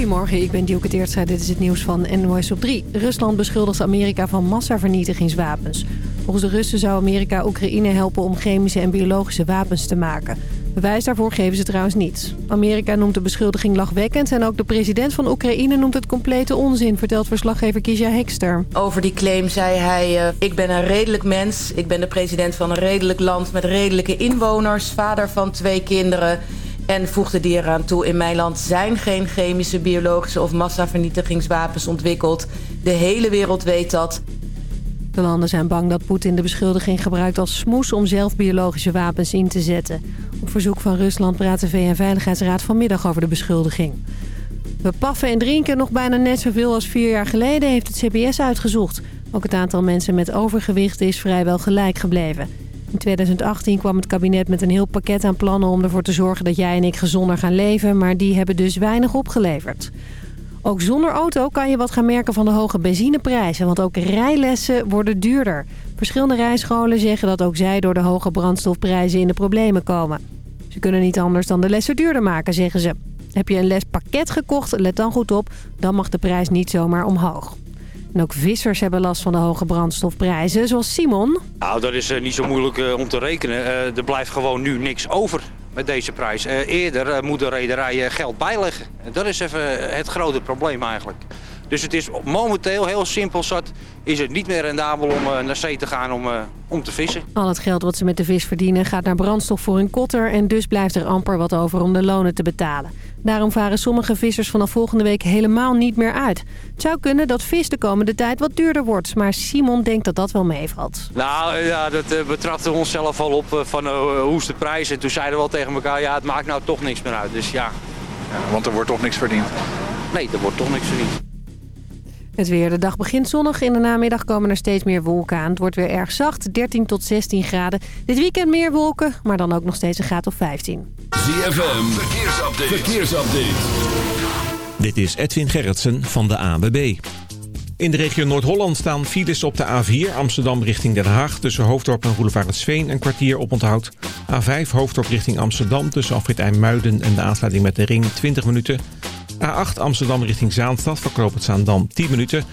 Goedemorgen, ik ben Dielke Teertstra. Dit is het nieuws van NOS op 3. Rusland beschuldigt Amerika van massavernietigingswapens. Volgens de Russen zou Amerika Oekraïne helpen om chemische en biologische wapens te maken. Bewijs daarvoor geven ze trouwens niet. Amerika noemt de beschuldiging lachwekkend... en ook de president van Oekraïne noemt het complete onzin... vertelt verslaggever Kisha Hekster. Over die claim zei hij... Uh, ik ben een redelijk mens, ik ben de president van een redelijk land... met redelijke inwoners, vader van twee kinderen... En voegde die eraan toe, in mijn land zijn geen chemische, biologische of massavernietigingswapens ontwikkeld. De hele wereld weet dat. De landen zijn bang dat Poetin de beschuldiging gebruikt als smoes om zelf biologische wapens in te zetten. Op verzoek van Rusland praat de VN-veiligheidsraad vanmiddag over de beschuldiging. We paffen en drinken nog bijna net zoveel als vier jaar geleden, heeft het CBS uitgezocht. Ook het aantal mensen met overgewicht is vrijwel gelijk gebleven. In 2018 kwam het kabinet met een heel pakket aan plannen om ervoor te zorgen dat jij en ik gezonder gaan leven, maar die hebben dus weinig opgeleverd. Ook zonder auto kan je wat gaan merken van de hoge benzineprijzen, want ook rijlessen worden duurder. Verschillende rijscholen zeggen dat ook zij door de hoge brandstofprijzen in de problemen komen. Ze kunnen niet anders dan de lessen duurder maken, zeggen ze. Heb je een lespakket gekocht, let dan goed op, dan mag de prijs niet zomaar omhoog. En ook vissers hebben last van de hoge brandstofprijzen, zoals Simon. Nou, dat is uh, niet zo moeilijk uh, om te rekenen. Uh, er blijft gewoon nu niks over met deze prijs. eerder moeten rederijen geld bijleggen. En dat is even het grote probleem eigenlijk. Dus het is momenteel heel simpel zat, is het niet meer rendabel om uh, naar zee te gaan om, uh, om te vissen. Al het geld wat ze met de vis verdienen gaat naar brandstof voor hun kotter... en dus blijft er amper wat over om de lonen te betalen. Daarom varen sommige vissers vanaf volgende week helemaal niet meer uit. Het zou kunnen dat vis de komende tijd wat duurder wordt. Maar Simon denkt dat dat wel meevalt. Nou ja, dat uh, betrapte onszelf al op van hoe is de prijs. En toen zeiden we al tegen elkaar, ja het maakt nou toch niks meer uit. Dus ja. ja want er wordt toch niks verdiend? Nee, er wordt toch niks verdiend. Het weer. De dag begint zonnig. In de namiddag komen er steeds meer wolken aan. Het wordt weer erg zacht. 13 tot 16 graden. Dit weekend meer wolken, maar dan ook nog steeds een graad of 15. ZFM. Verkeersupdate. Verkeersupdate. Dit is Edwin Gerritsen van de ABB. In de regio Noord-Holland staan files op de A4 Amsterdam richting Den Haag... tussen Hoofddorp en Roelevaretsveen een kwartier op onthoud. A5 Hoofddorp richting Amsterdam tussen Afrit Muiden en de aansluiting met de ring 20 minuten... A8 Amsterdam richting Zaanstad verkoopt het Zaandam 10 minuten.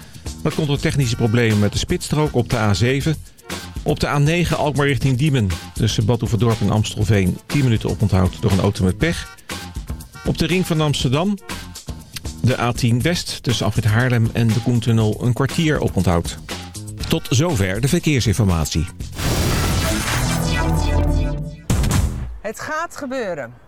Dat komt door technische problemen met de spitsstrook op de A7. Op de A9 Alkmaar richting Diemen tussen Bad en Amstelveen 10 minuten oponthoud door een auto met pech. Op de ring van Amsterdam de A10 West tussen Afrit Haarlem en de Koentunnel een kwartier oponthoud. Tot zover de verkeersinformatie. Het gaat gebeuren.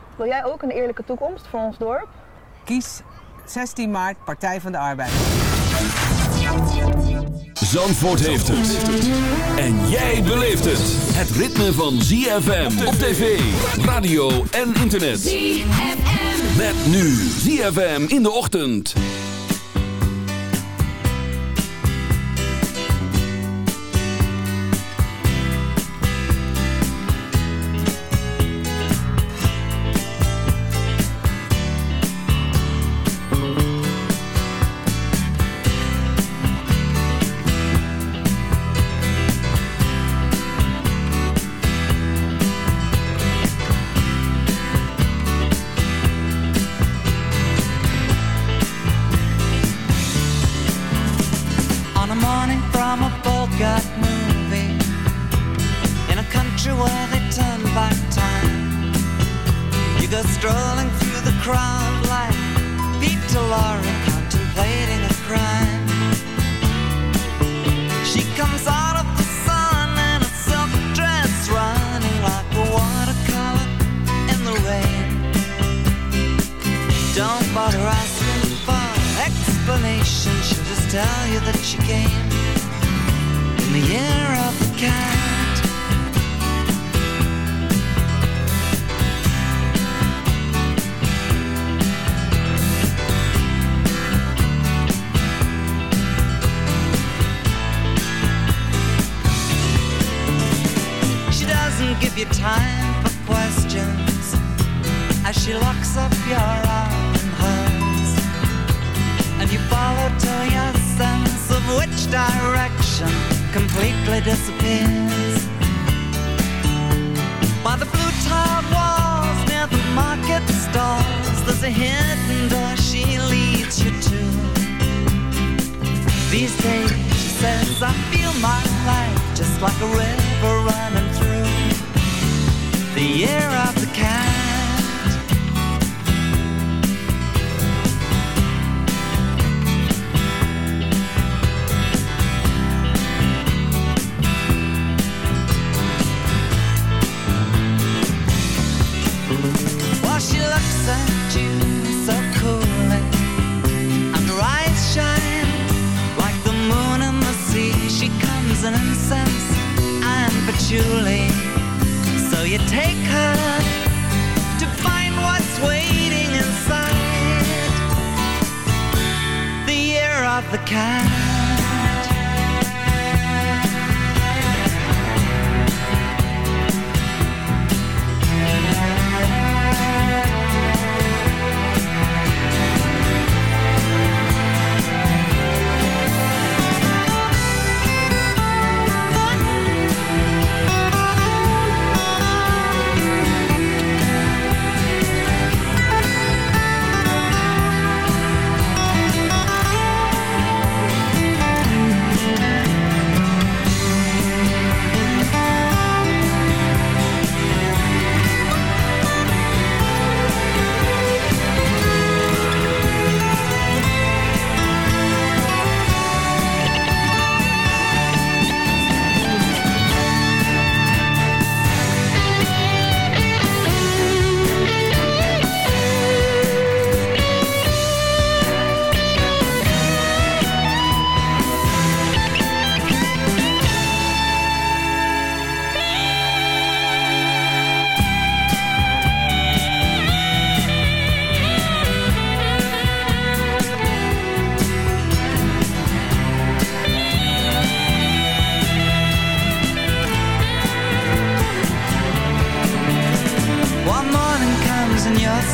Wil jij ook een eerlijke toekomst voor ons dorp? Kies 16 maart Partij van de Arbeid. Zandvoort heeft het. En jij beleeft het. Het ritme van ZFM op tv, radio en internet. ZFM. Met nu ZFM in de ochtend.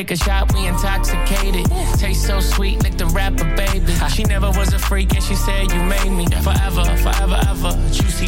take a shot, we intoxicated. Taste so sweet, like the rapper, baby. She never was a freak, and she said, You made me forever, forever, ever. Juicy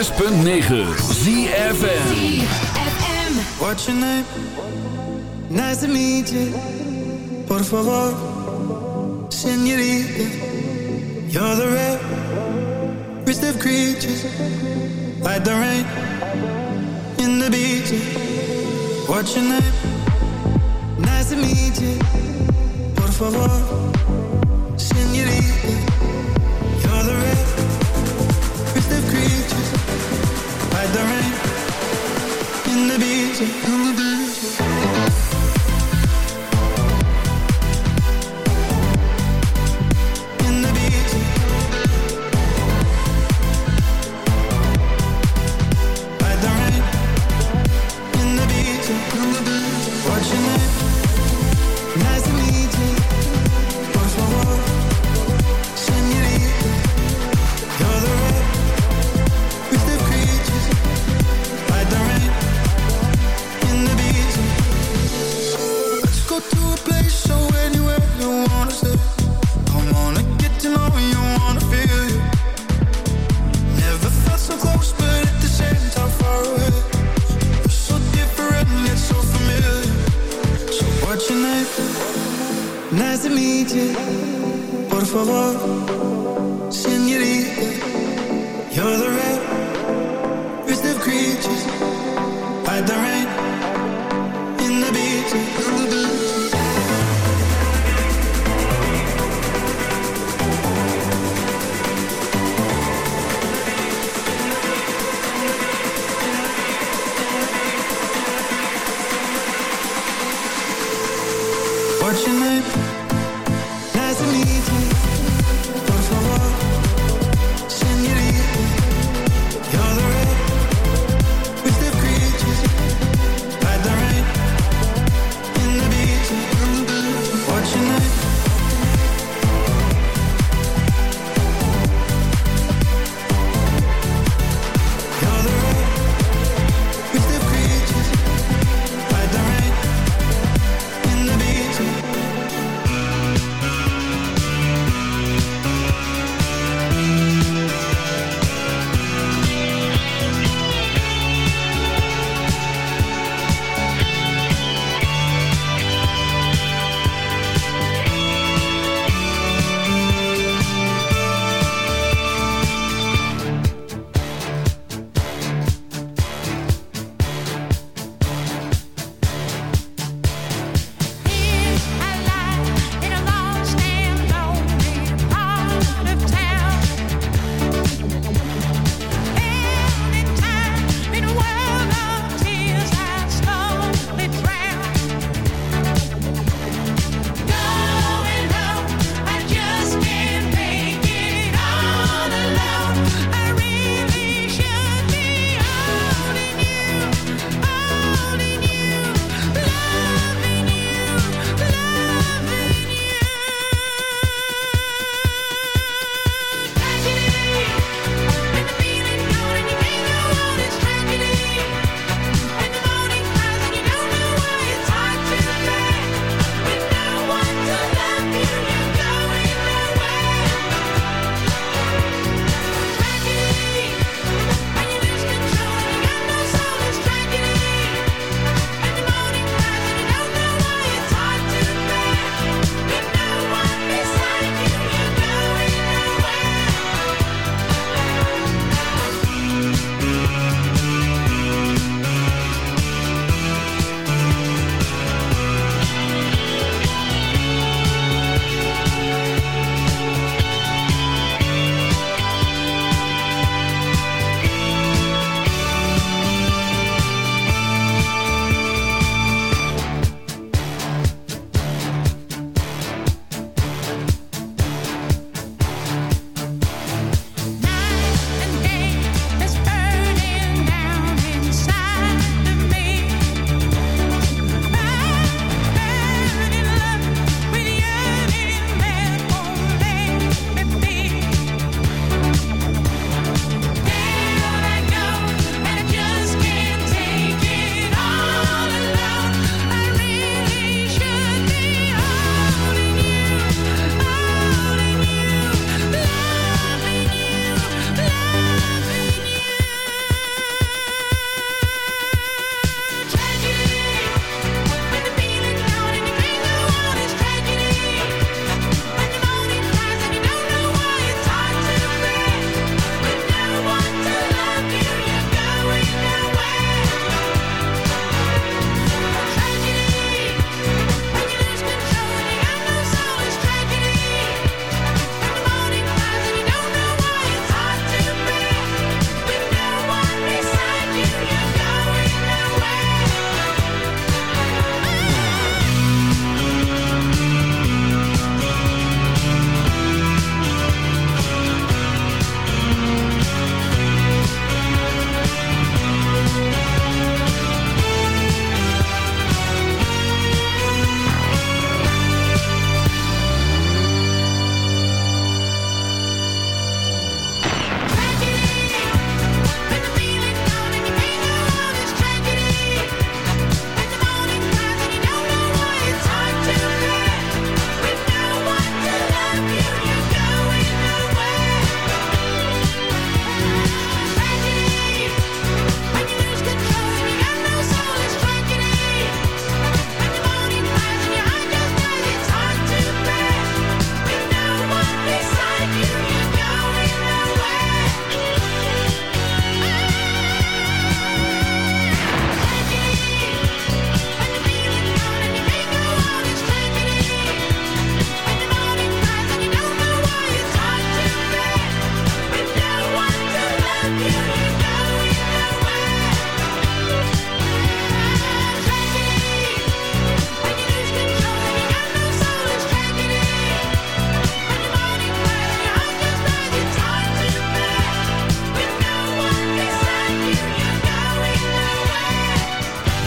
106.9 ZFM What's your name? Nice to meet you Por favor Senorita You're the rarest of creatures. Like the rain In the beach What's your name? Nice to meet you Por favor. the rain, in the beach, in the beach.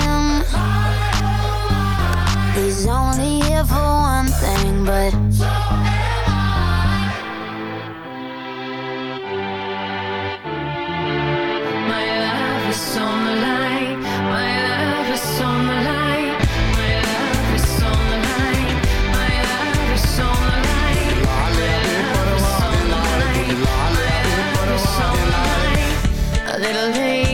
Him. He's only here for one thing, but. My love is on the line. My love is on the line. My love is on the line. My love is on the line. My is on the line. My is on the line. A little late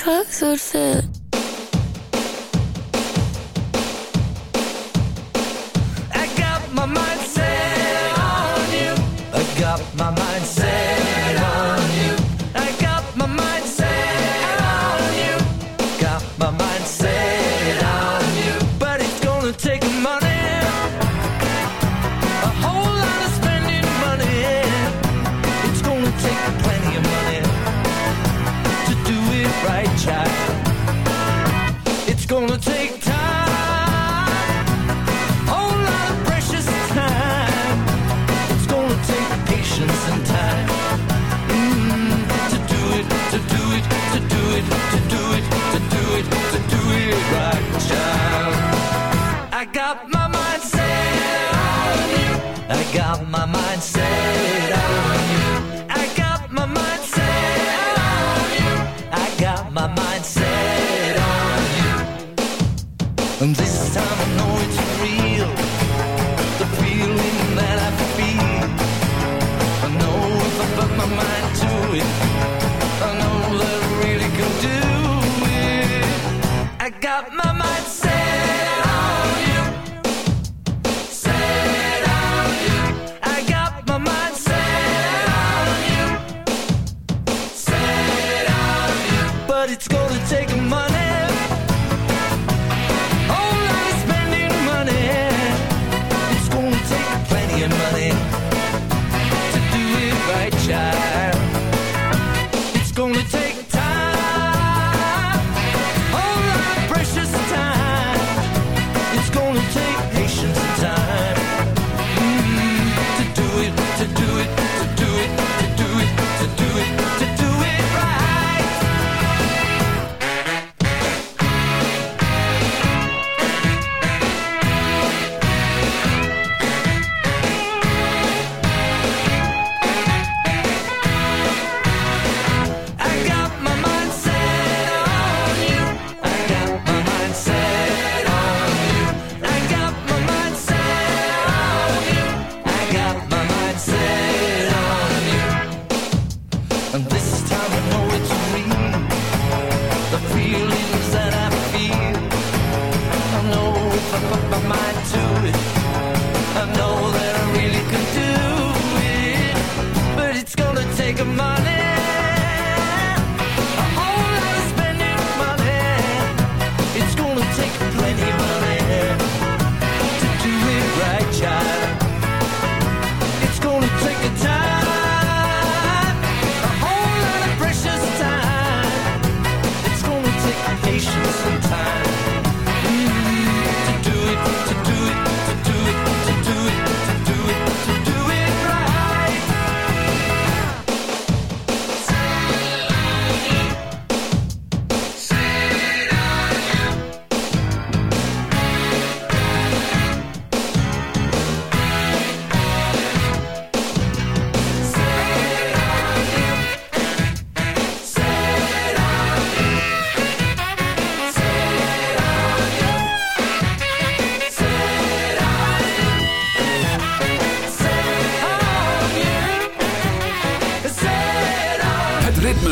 Clothes would fit.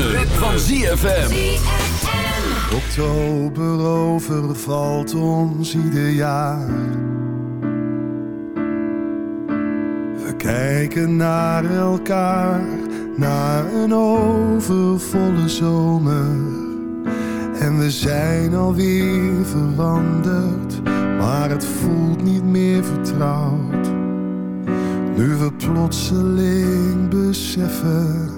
Ritme, van ZFM. Oktober overvalt ons ieder jaar. We kijken naar elkaar, naar een overvolle zomer. En we zijn alweer veranderd, maar het voelt niet meer vertrouwd. Nu we plotseling beseffen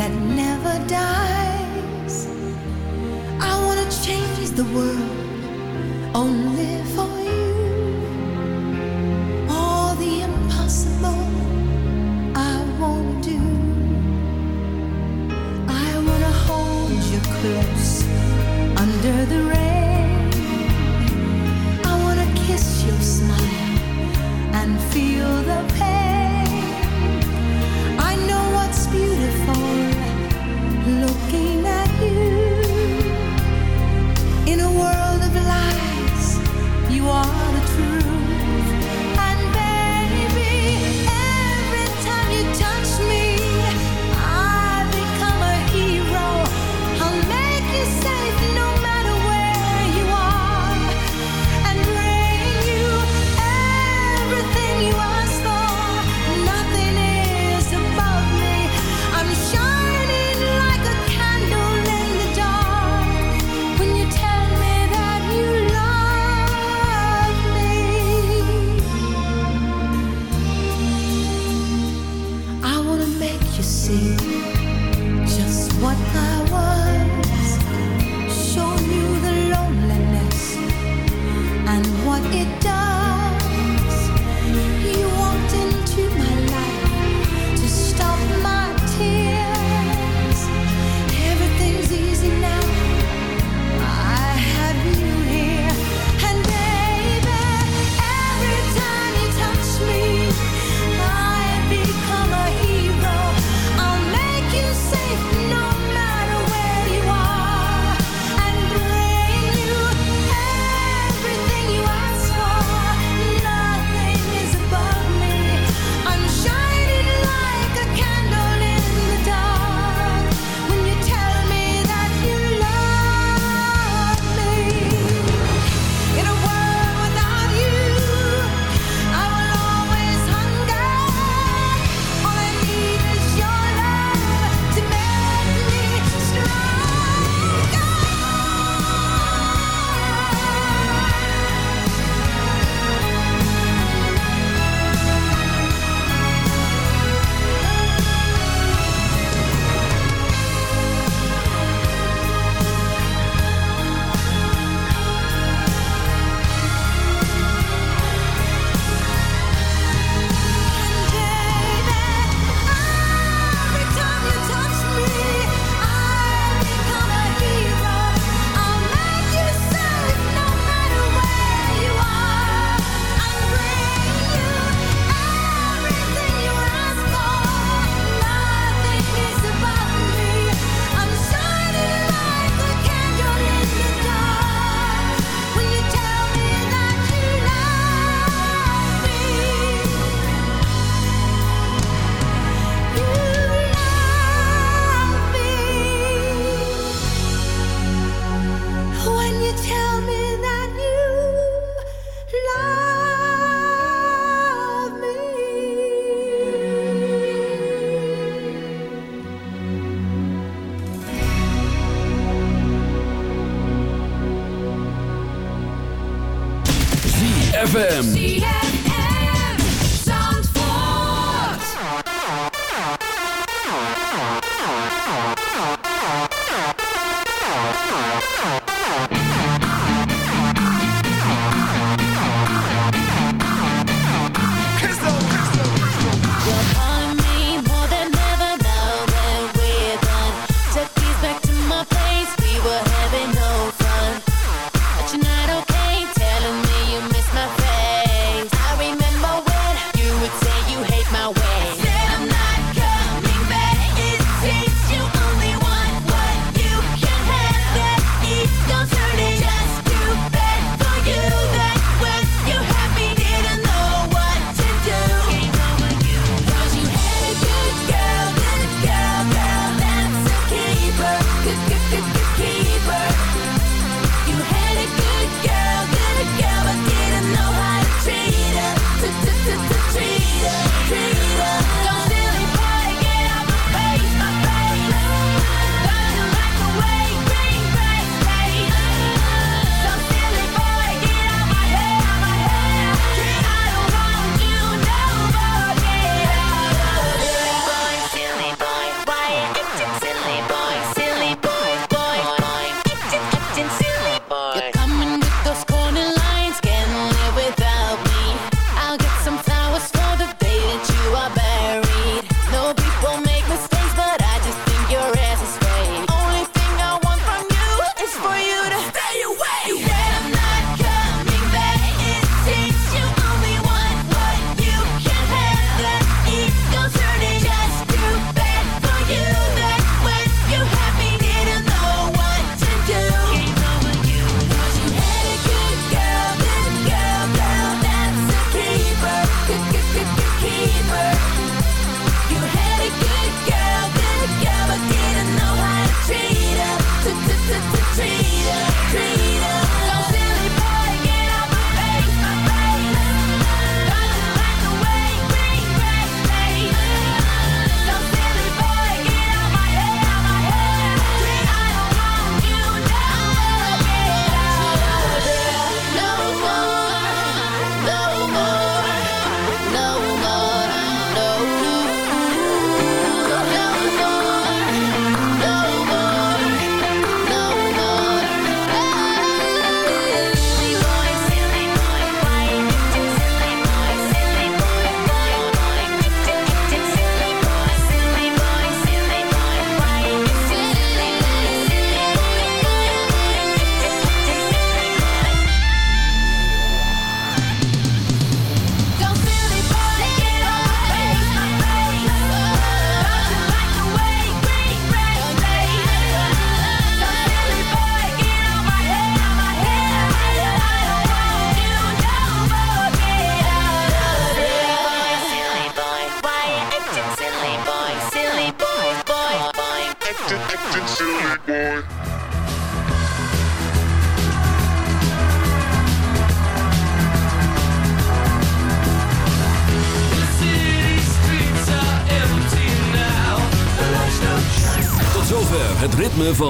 That never dies. I wanna change the world only for